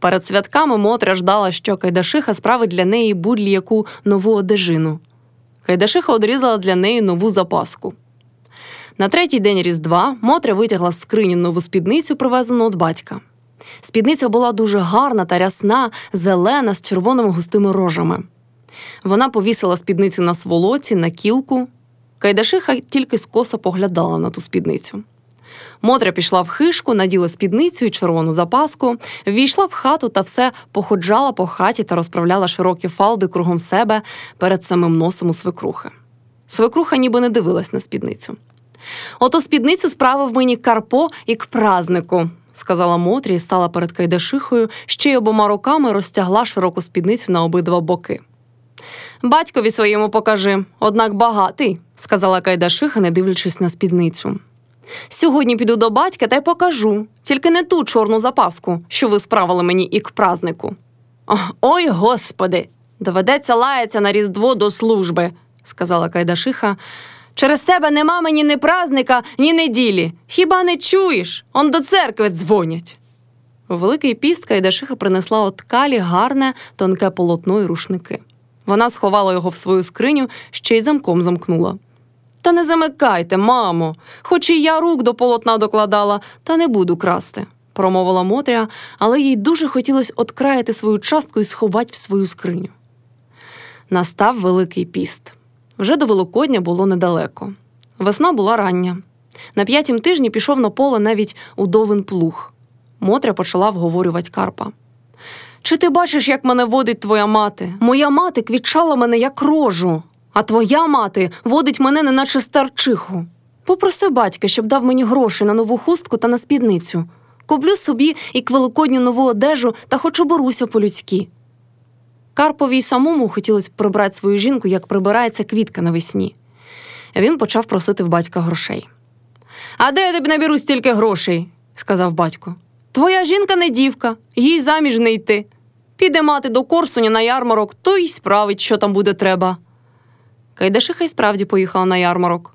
Перед святками Мотря ждала, що Кайдашиха справить для неї будлі яку нову одежину. Кайдашиха одрізала для неї нову запаску. На третій день Різдва Мотря витягла з скрині нову спідницю, привезену від батька. Спідниця була дуже гарна та рясна, зелена з червоними густими рожами. Вона повісила спідницю на сволоці, на кілку. Кайдашиха тільки скоса поглядала на ту спідницю. Мотря пішла в хишку, наділа спідницю і червону запаску, ввійшла в хату та все походжала по хаті та розправляла широкі фалди кругом себе перед самим носом у свекрухи. Свекруха ніби не дивилась на спідницю. Ото спідницю справив мені Карпо і к празнику, сказала Мотря і стала перед Кайдашихою, ще й обома руками розтягла широку спідницю на обидва боки. Батькові своєму покажи, однак багатий, сказала Кайдашиха, не дивлячись на спідницю. Сьогодні піду до батька та й покажу, тільки не ту чорну запаску, що ви справили мені і к празнику. Ой, господи, доведеться лаятися на Різдво до служби, сказала Кайдашиха. Через тебе нема мені ні празника, ні неділі. Хіба не чуєш? Он до церкви дзвонять. У Великий піст Кайдашиха принесла от ткалі гарне, тонке полотно і рушники. Вона сховала його в свою скриню, ще й замком замкнула. Та не замикайте, мамо, хоч і я рук до полотна докладала, та не буду красти, промовила Мотря, але їй дуже хотілося откраяти свою частку і сховати в свою скриню. Настав Великий піст. Вже до Великодня було недалеко. Весна була рання. На п'ятім тижні пішов на поле навіть удовин плуг. Мотря почала вговорювати Карпа. Чи ти бачиш, як мене водить твоя мати? Моя мати квітчала мене як рожу, а твоя мати водить мене, неначе старчиху. Попроси батька, щоб дав мені гроші на нову хустку та на спідницю. Куплю собі і к великодню нову одежу та хоч оберуся по-людськи. Карпові й самому хотілося прибрати свою жінку, як прибирається квітка навесні. Він почав просити в батька грошей. А де я тобі наберу стільки грошей? сказав батько. Твоя жінка не дівка, їй заміж не йти. Піде мати до Корсуня на ярмарок, то й справить, що там буде треба. Кайдашиха й справді поїхала на ярмарок.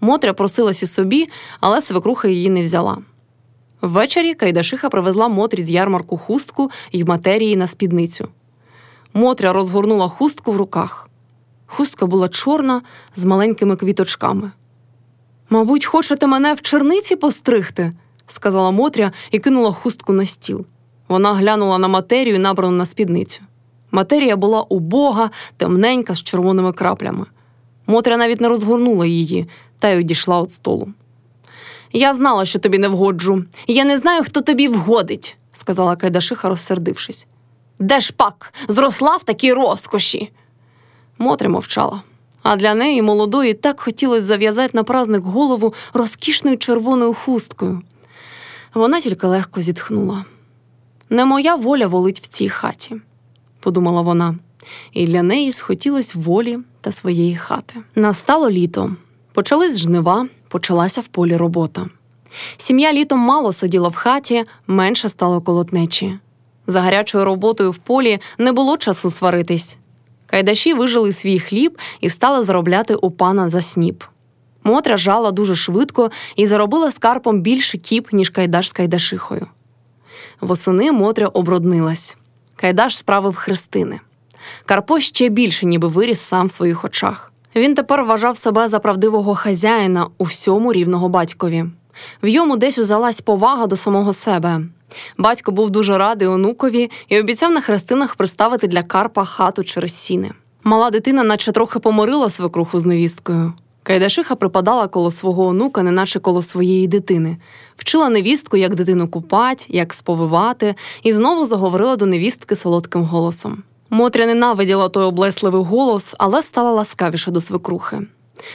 Мотря просилась і собі, але свекруха її не взяла. Ввечері Кайдашиха привезла Мотрі з ярмарку хустку й матерії на спідницю. Мотря розгорнула хустку в руках. Хустка була чорна з маленькими квіточками. Мабуть, хочете мене в черниці постригти? сказала Мотря і кинула хустку на стіл. Вона глянула на матерію, набрану на спідницю. Матерія була убога, темненька з червоними краплями. Мотря навіть не розгорнула її та й одійшла від столу. Я знала, що тобі не вгоджу. Я не знаю, хто тобі вгодить, сказала Кайдашиха, розсердившись. Де ж пак зросла в такій розкоші? Мотря мовчала, а для неї молодої так хотілося зав'язати на праздник голову розкішною червоною хусткою. Вона тільки легко зітхнула. Не моя воля волить в цій хаті, подумала вона, і для неї схотілось волі та своєї хати. Настало літо. Почались жнива, почалася в полі робота. Сім'я літом мало сиділа в хаті, менше стало колотнечі. За гарячою роботою в полі не було часу сваритись. Кайдаші вижили свій хліб і стали заробляти у пана за сніп. Мотря жала дуже швидко і заробила скарпом більше кіп, ніж Кайдаш з Кайдашихою. Восени Мотря оброднилась. Кайдаш справив хрестини. Карпо ще більше, ніби виріс сам в своїх очах. Він тепер вважав себе за правдивого хазяїна у всьому рівного батькові. В йому десь узялась повага до самого себе. Батько був дуже радий онукові і обіцяв на хрестинах приставити для Карпа хату через сіни. Мала дитина, наче трохи поморила свекруху з невісткою. Кайдашиха припадала коло свого онука, неначе коло своєї дитини, вчила невістку, як дитину купать, як сповивати, і знову заговорила до невістки солодким голосом. Мотря ненавиділа той облесливий голос, але стала ласкавіша до свекрухи.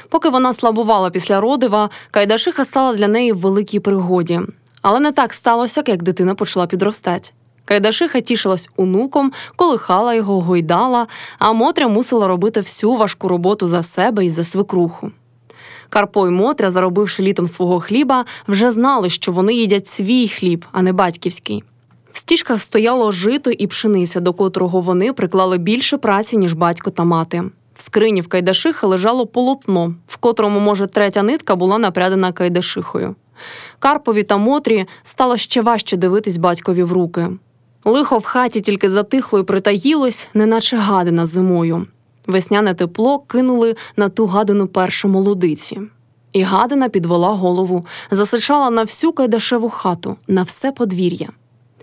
Поки вона слабувала після родива, Кайдашиха стала для неї в великій пригоді. Але не так сталося, як дитина почала підростати. Кайдашиха тішилась онуком, колихала його, гойдала, а Мотря мусила робити всю важку роботу за себе і за свекруху. Карпо й Мотря, заробивши літом свого хліба, вже знали, що вони їдять свій хліб, а не батьківський. В стіжках стояло жито і пшениця, до котрого вони приклали більше праці, ніж батько та мати. В скрині в Кайдашиха лежало полотно, в котрому, може, третя нитка була напрядена Кайдашихою. Карпові та Мотрі стало ще важче дивитись батькові в руки. Лихо в хаті тільки затихло і притаїлось, неначе гадина зимою. Весняне тепло кинули на ту гадину першу молодиці. І гадина підвела голову, засичала на всю кайдашеву хату, на все подвір'я.